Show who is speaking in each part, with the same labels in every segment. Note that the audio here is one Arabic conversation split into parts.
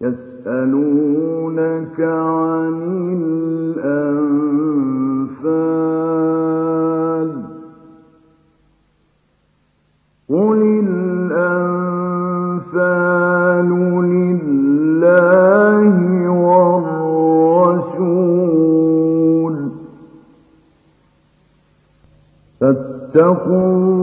Speaker 1: يسألونك عن الأنفال قل الأنفال لله والرسول فاتقوا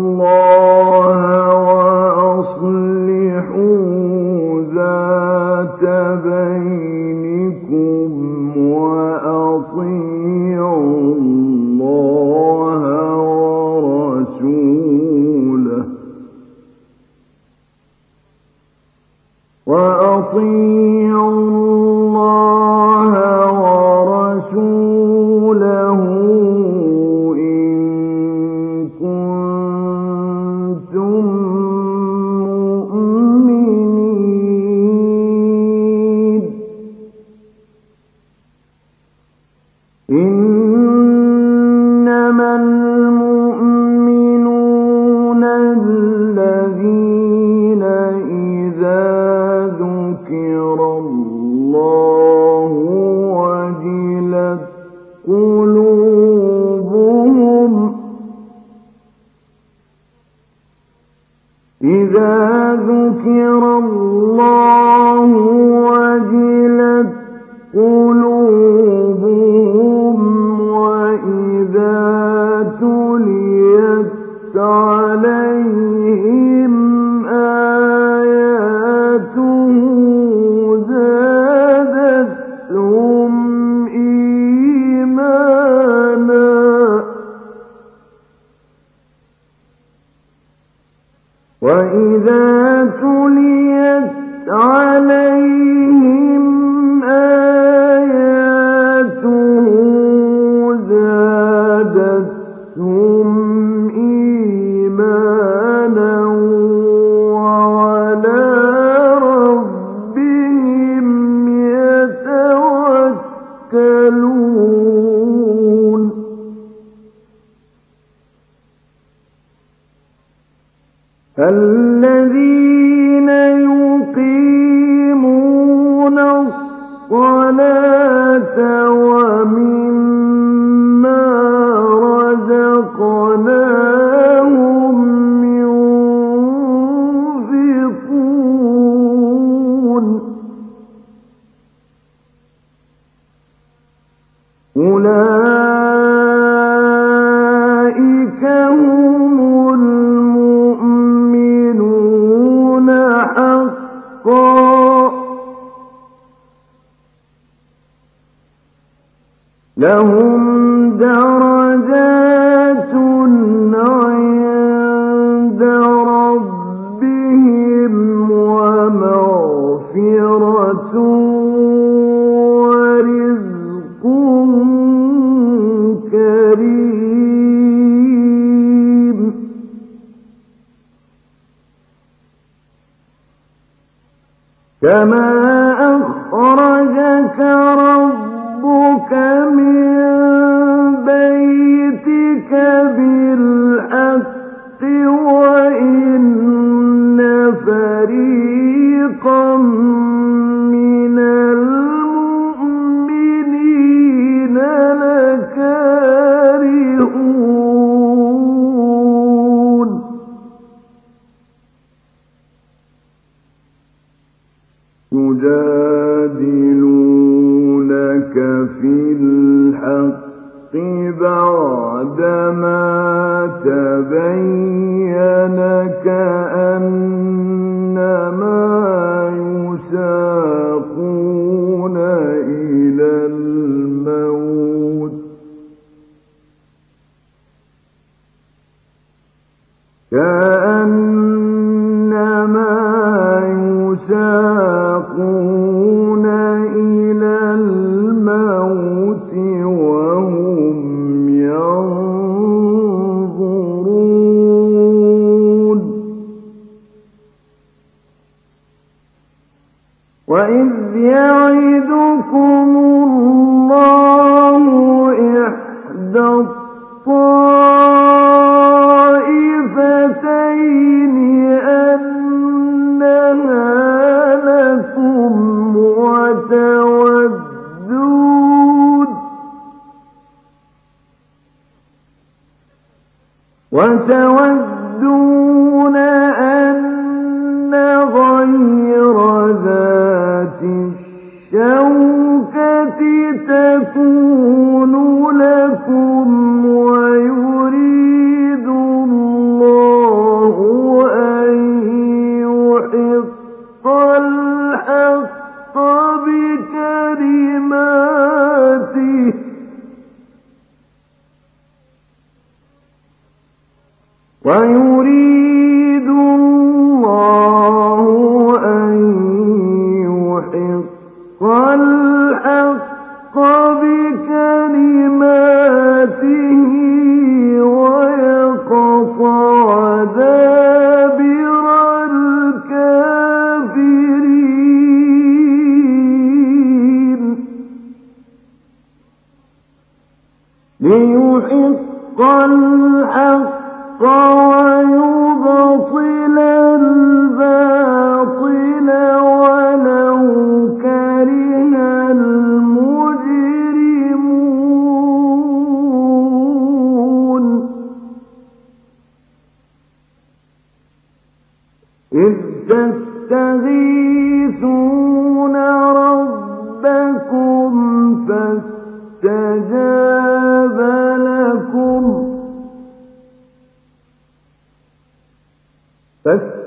Speaker 1: لهم تبين كأن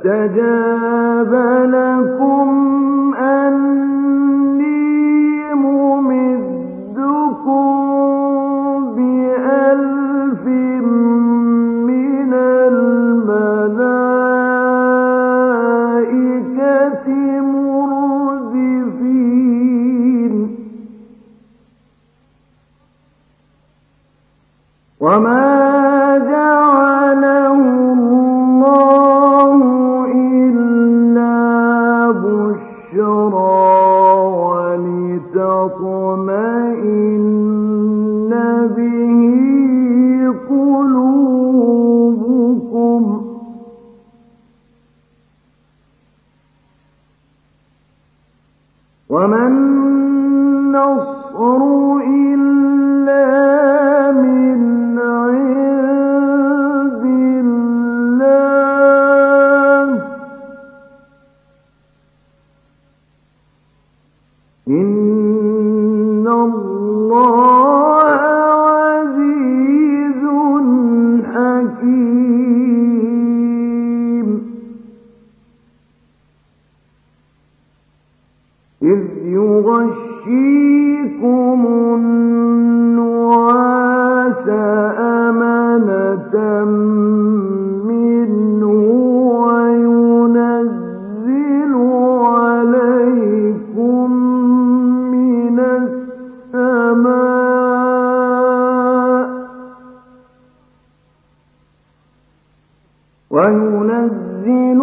Speaker 1: فاستجاب لكم السماء وينزل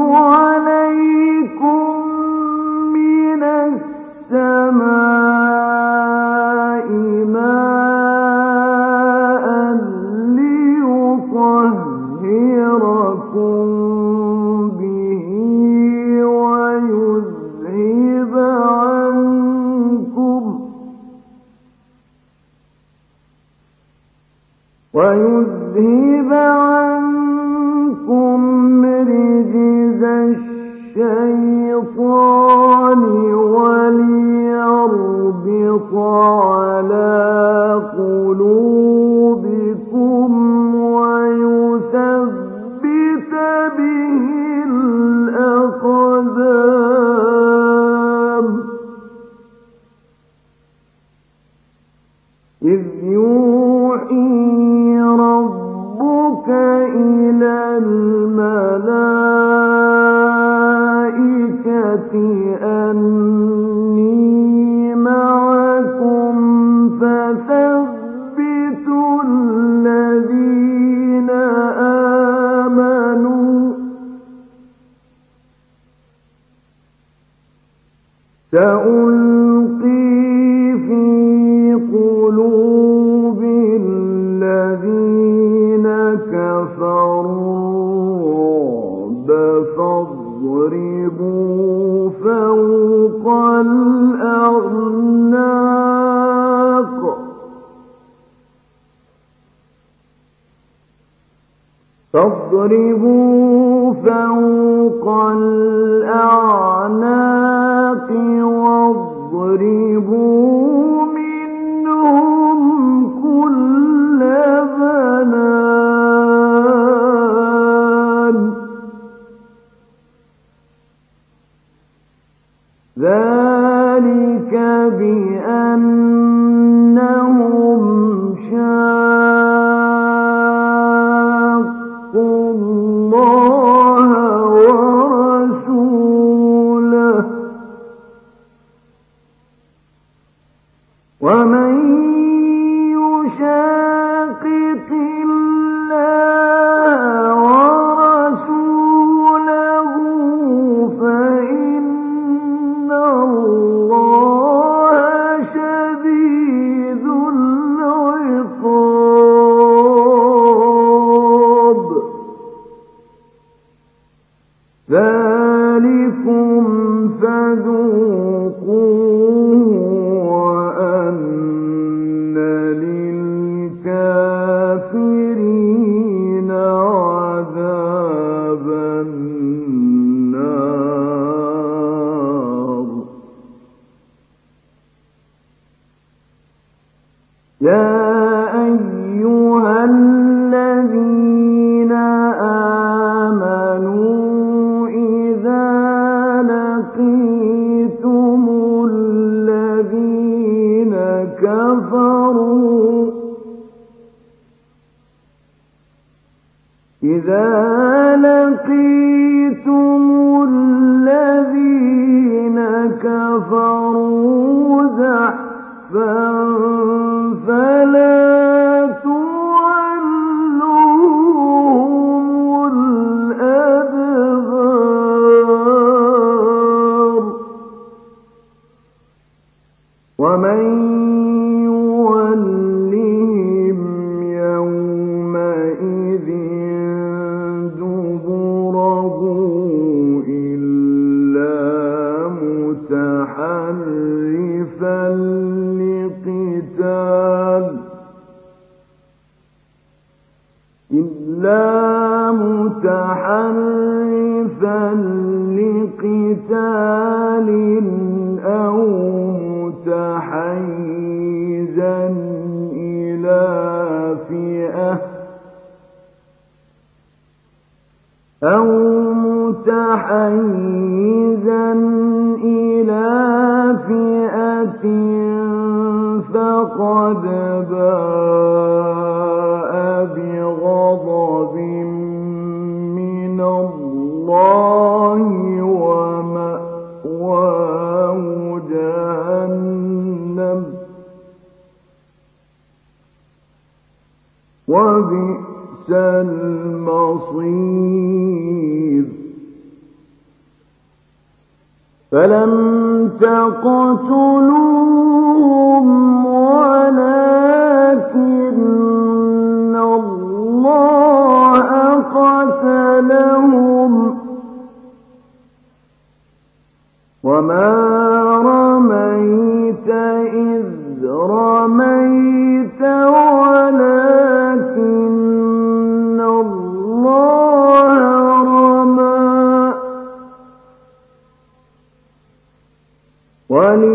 Speaker 1: إلا متحرفا لقتال أو متحيزا إلى فئة أو متحيزا فقد باء بغضب من الله ومأواه جهنم. وبئس المصير. فلما تقتلوهم ولكن الله قتلهم وما رميت إذ رميت ولا وَلِلْ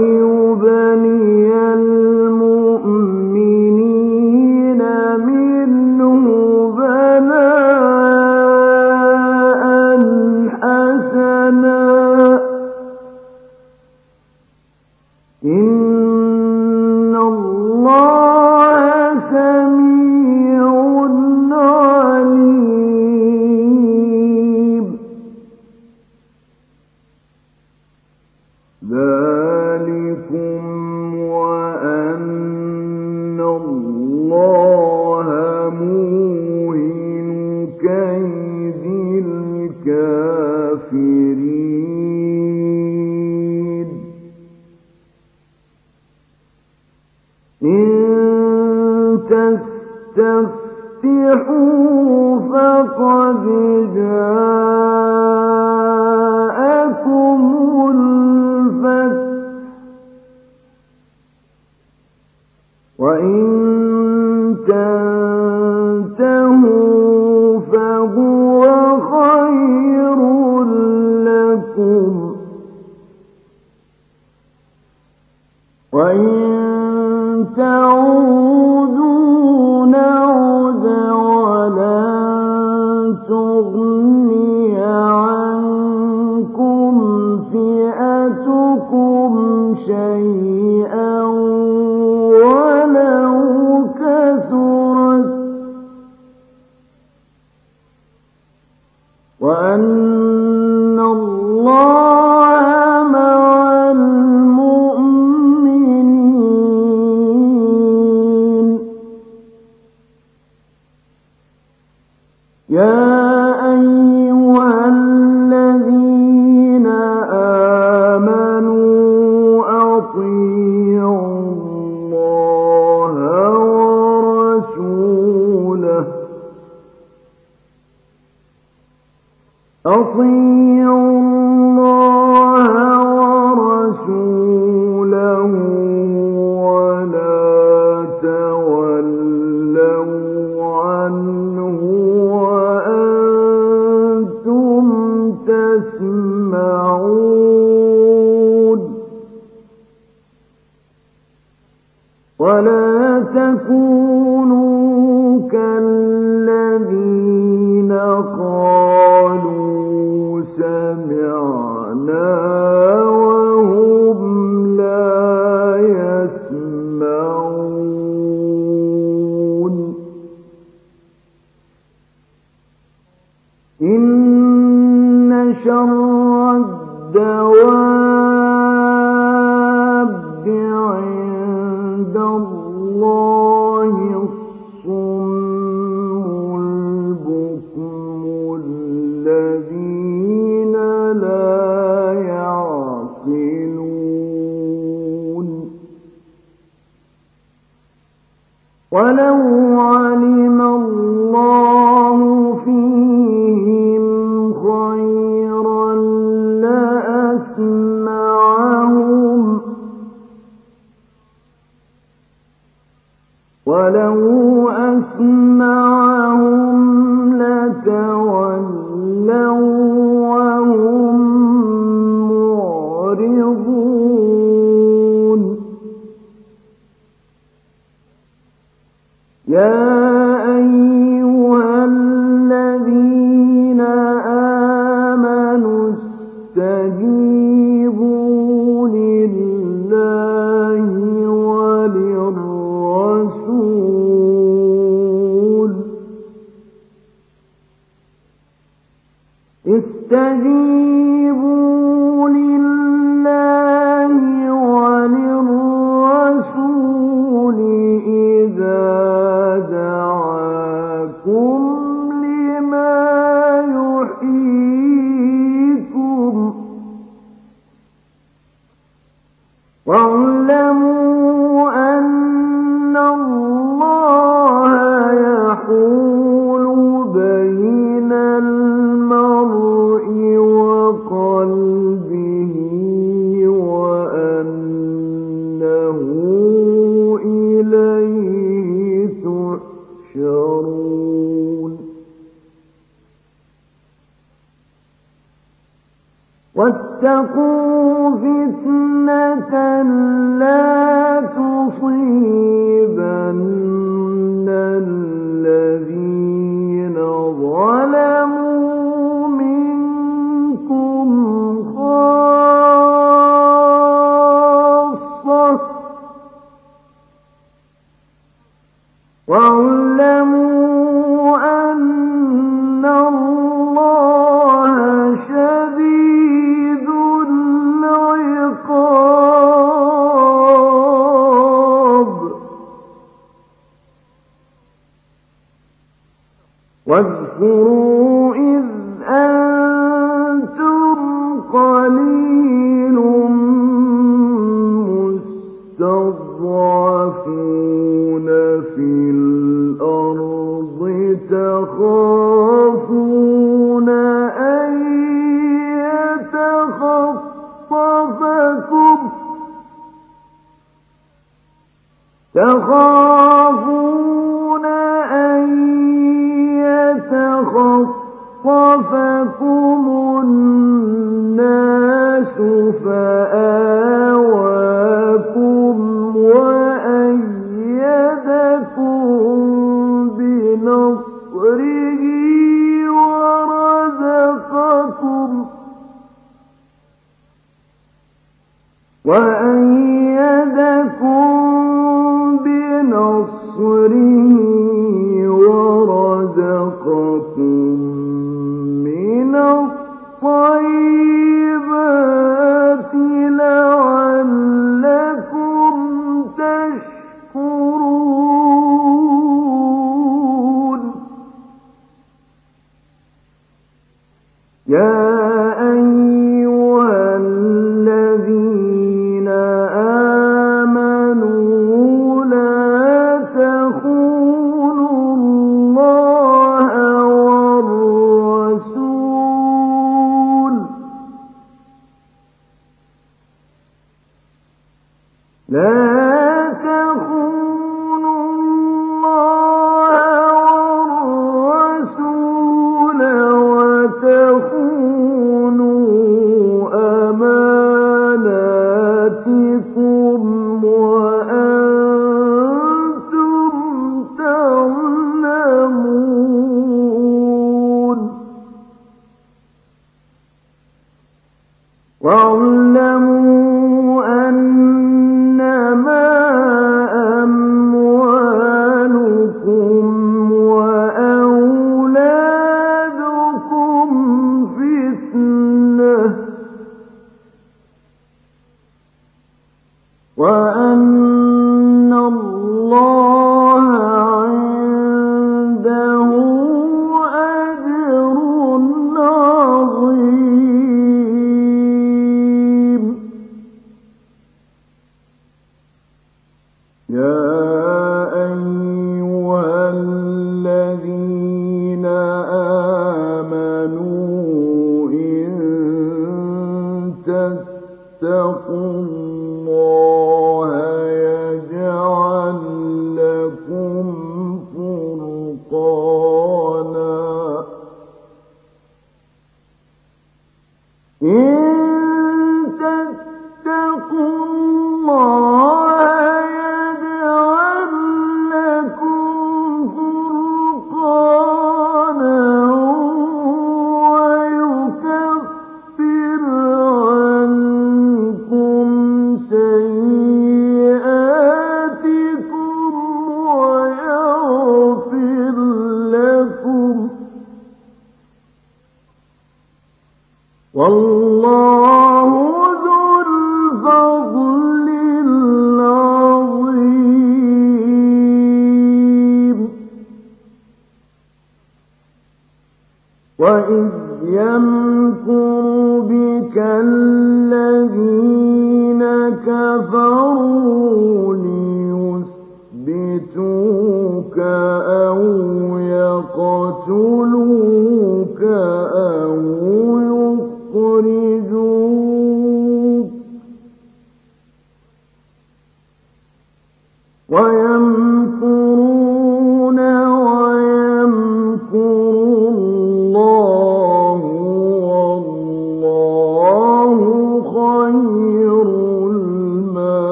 Speaker 1: كالذين تتقون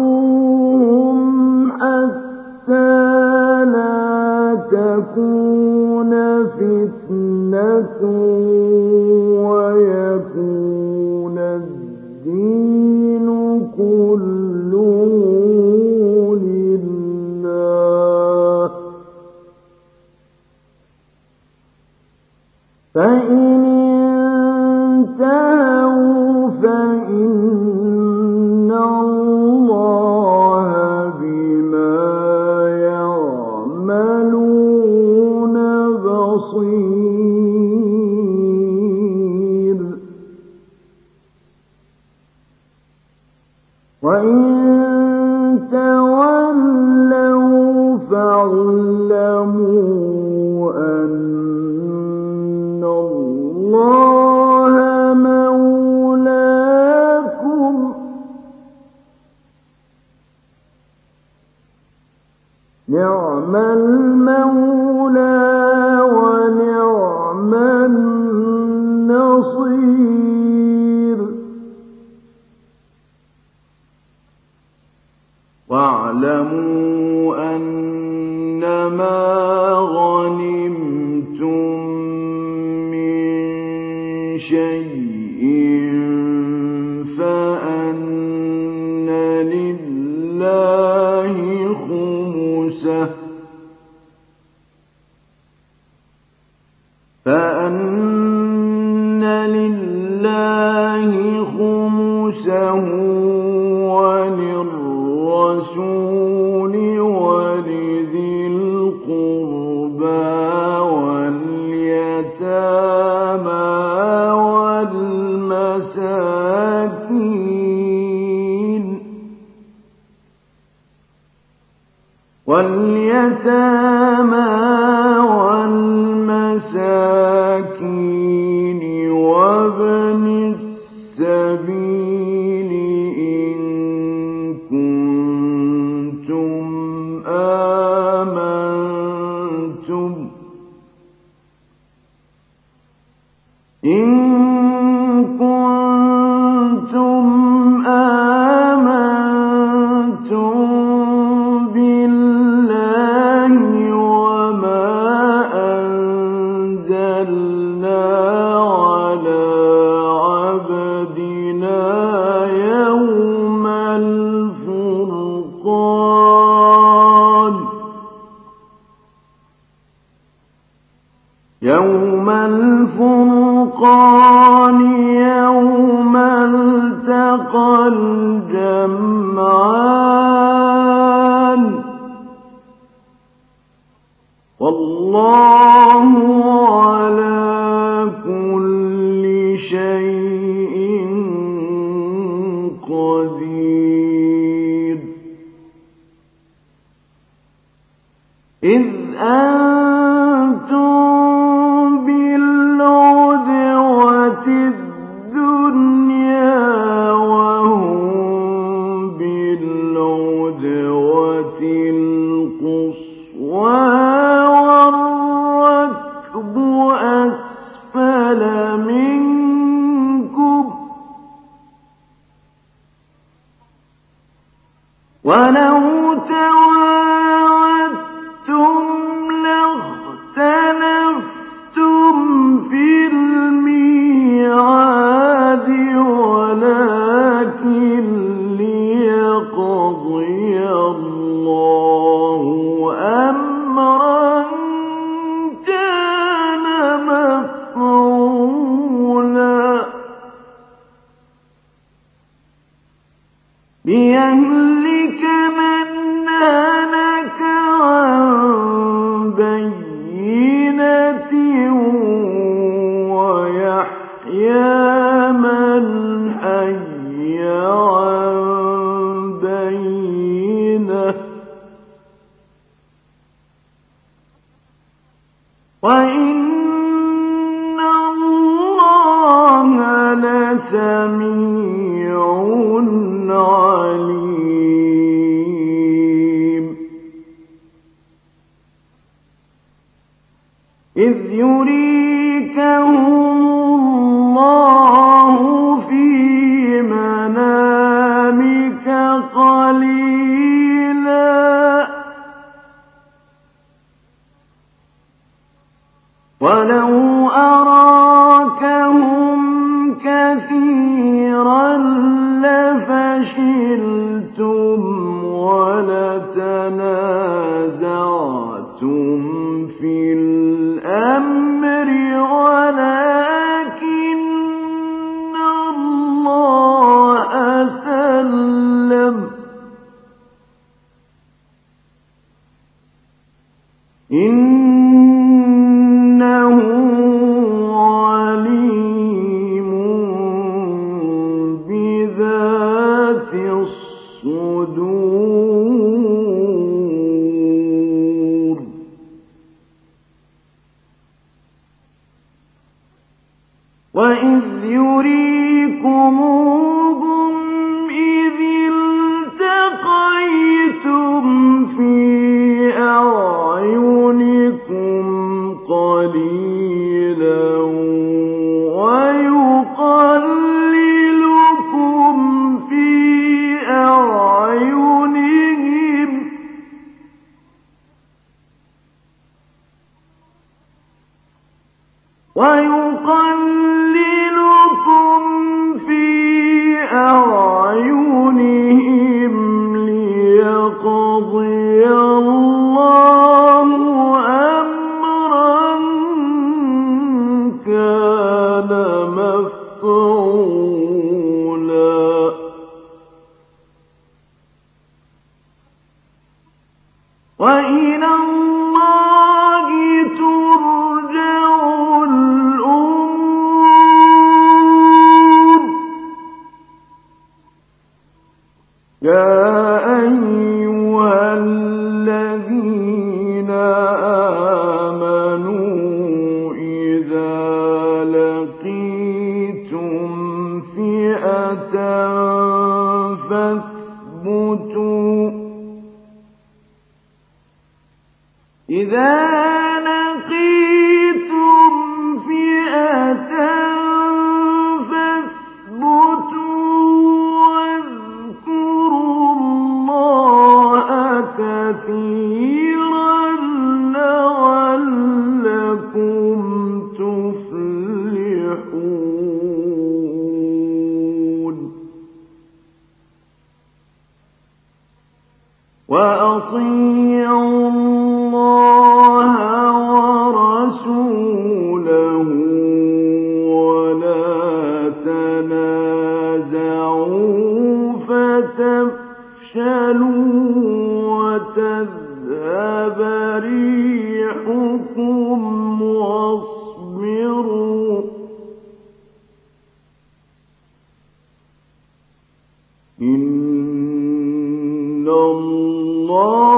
Speaker 1: وقاتلوهم حتى لا تكون واليتامى والمساكين أمرا إن الله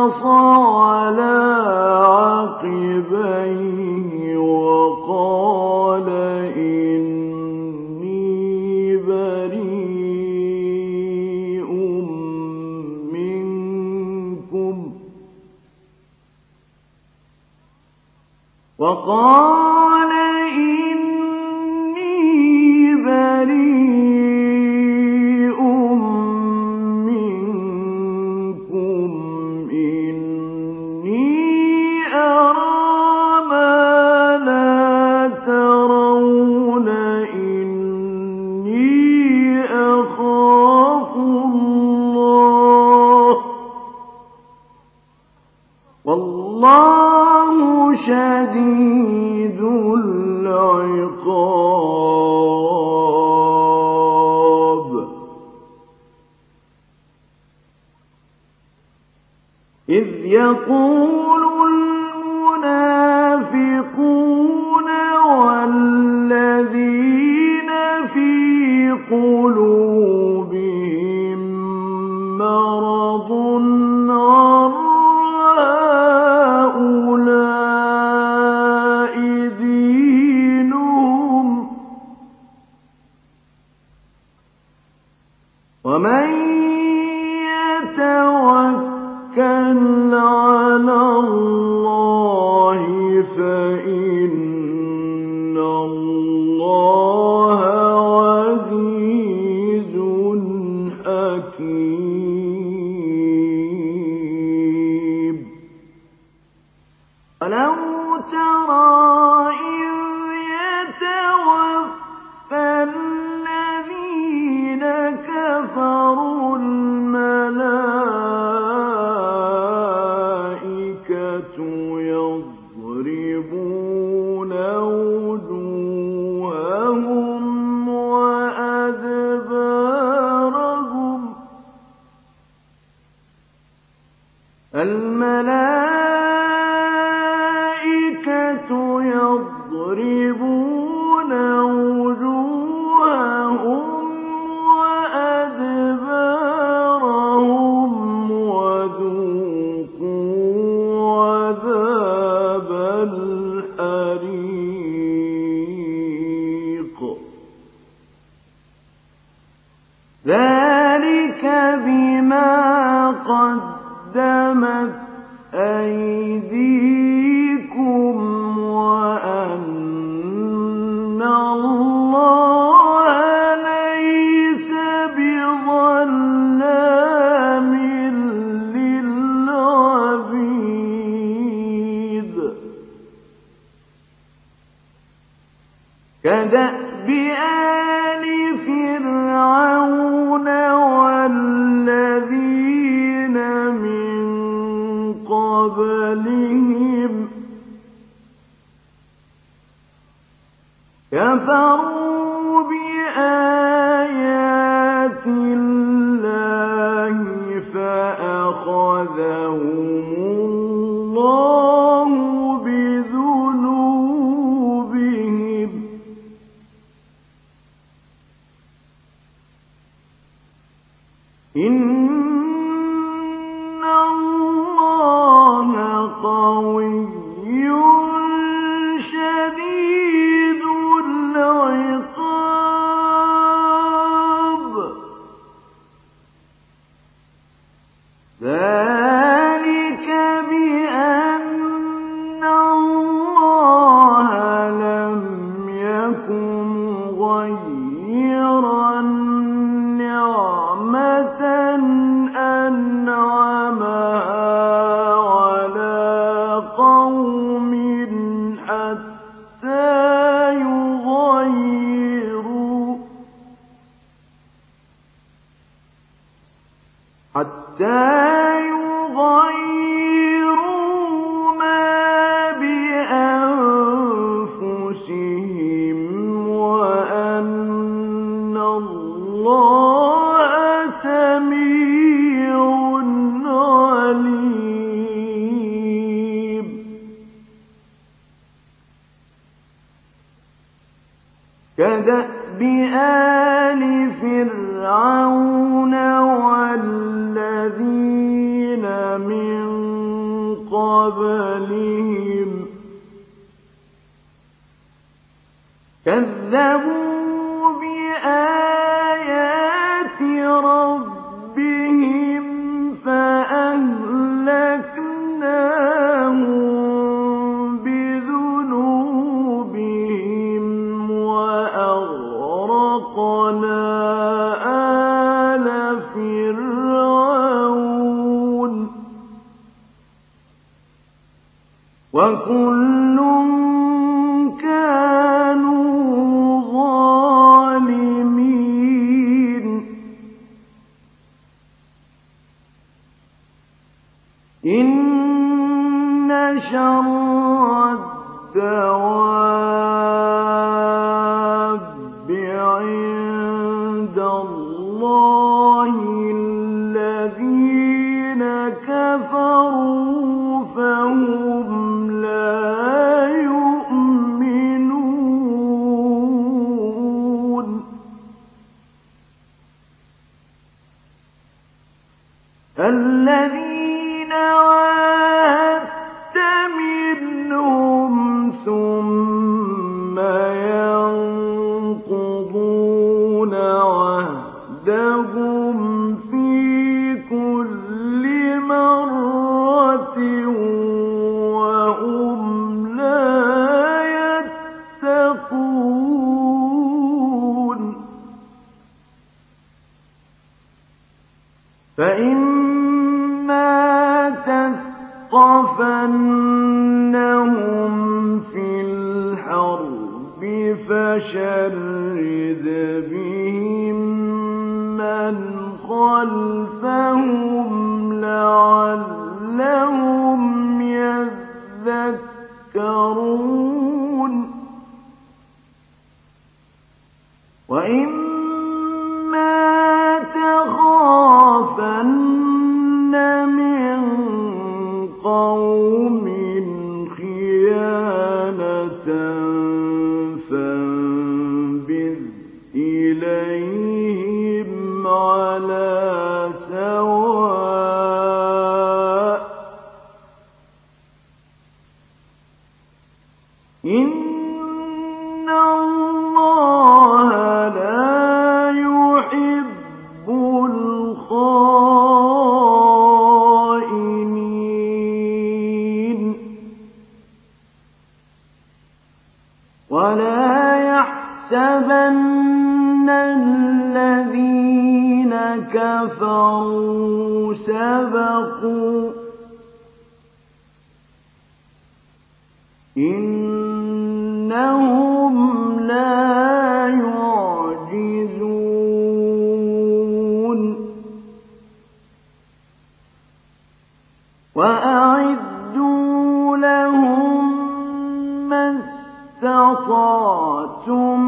Speaker 1: نكص الذين عادوا شرد بهم من خلفهم وأعدوا لهم ما استطعتم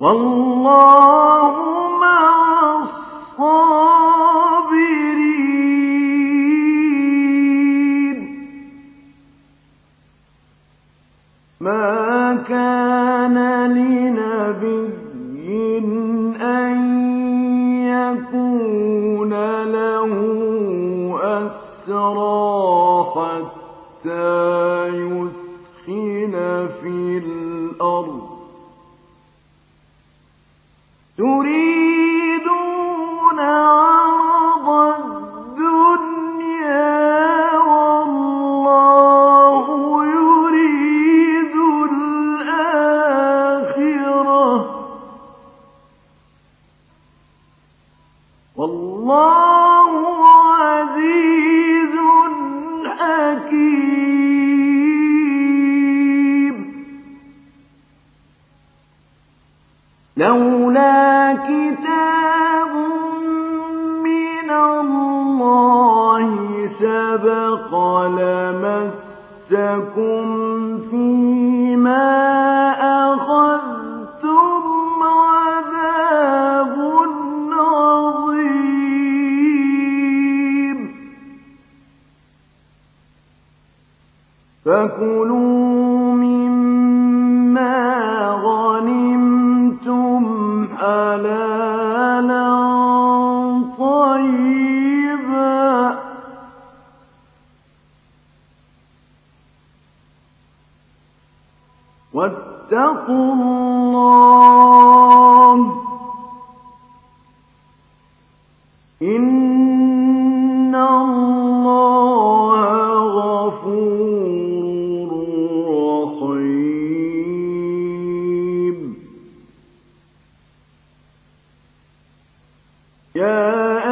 Speaker 1: والله يا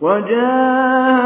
Speaker 1: وجاهدوا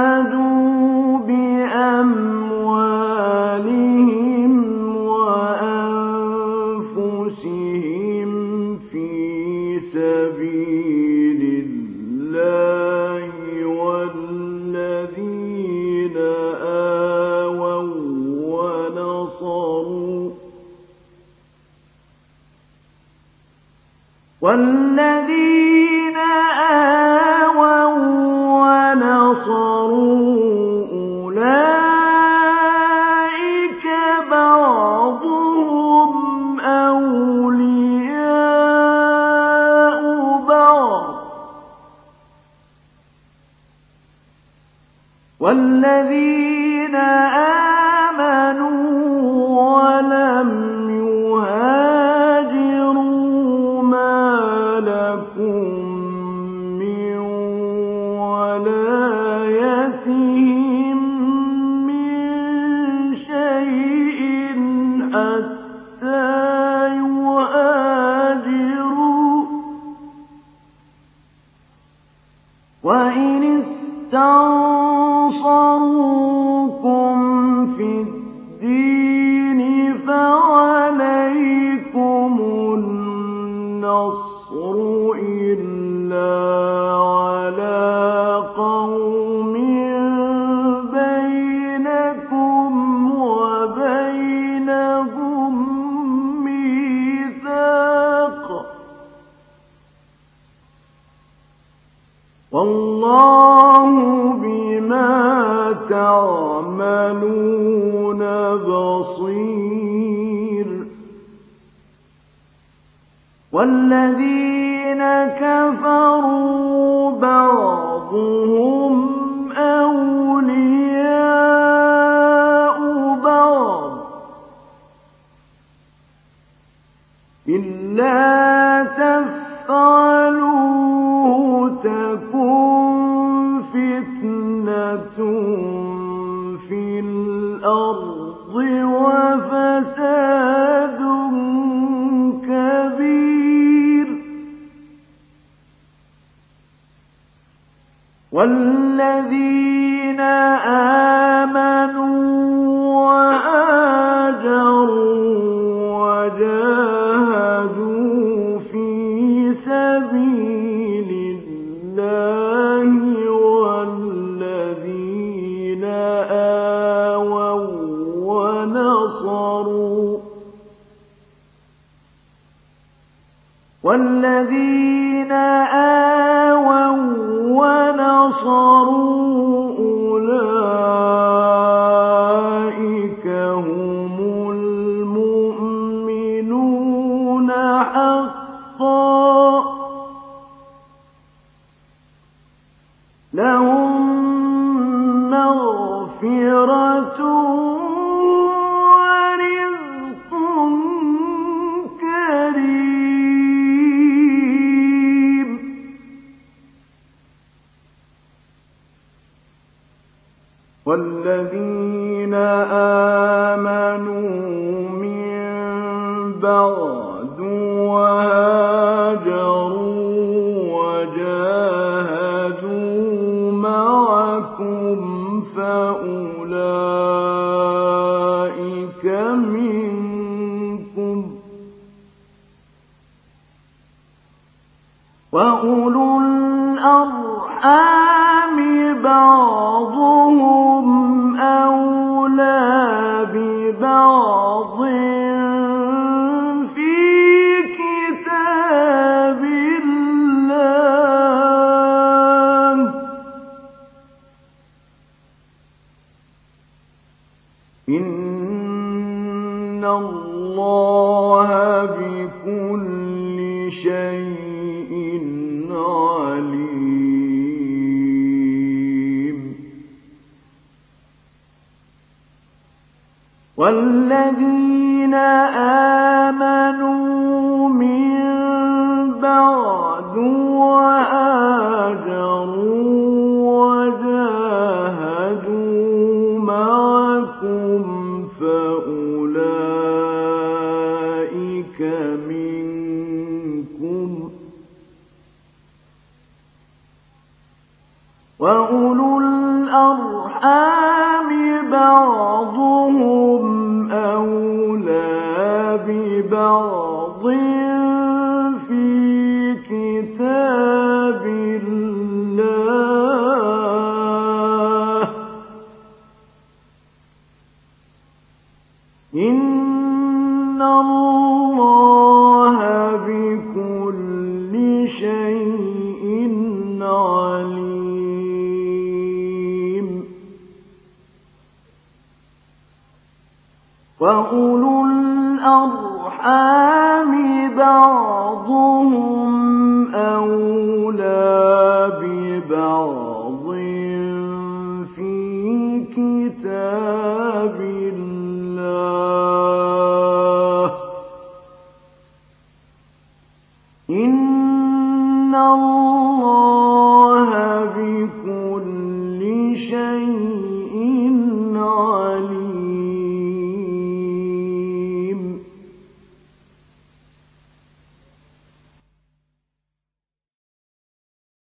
Speaker 1: الأرحام